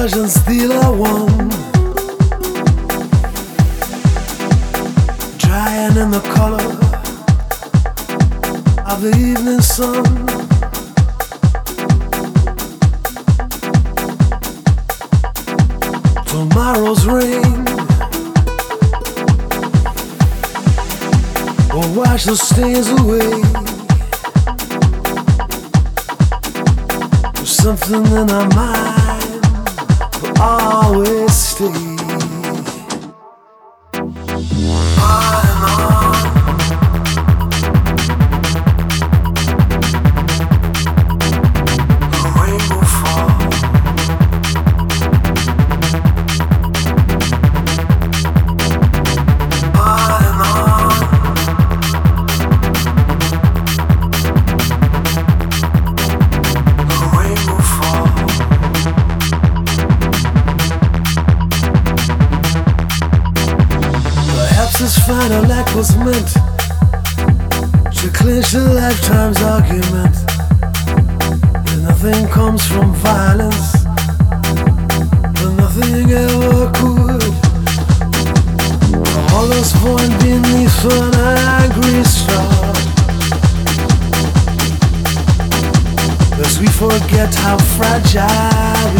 And steel I won. Drying in the color of the evening sun. Tomorrow's rain will wash the stains away. There's something in our mind always stay. This final act was meant to clinch a lifetime's argument. That nothing comes from violence, but nothing ever could. All us born beneath an angry star. As we forget how fragile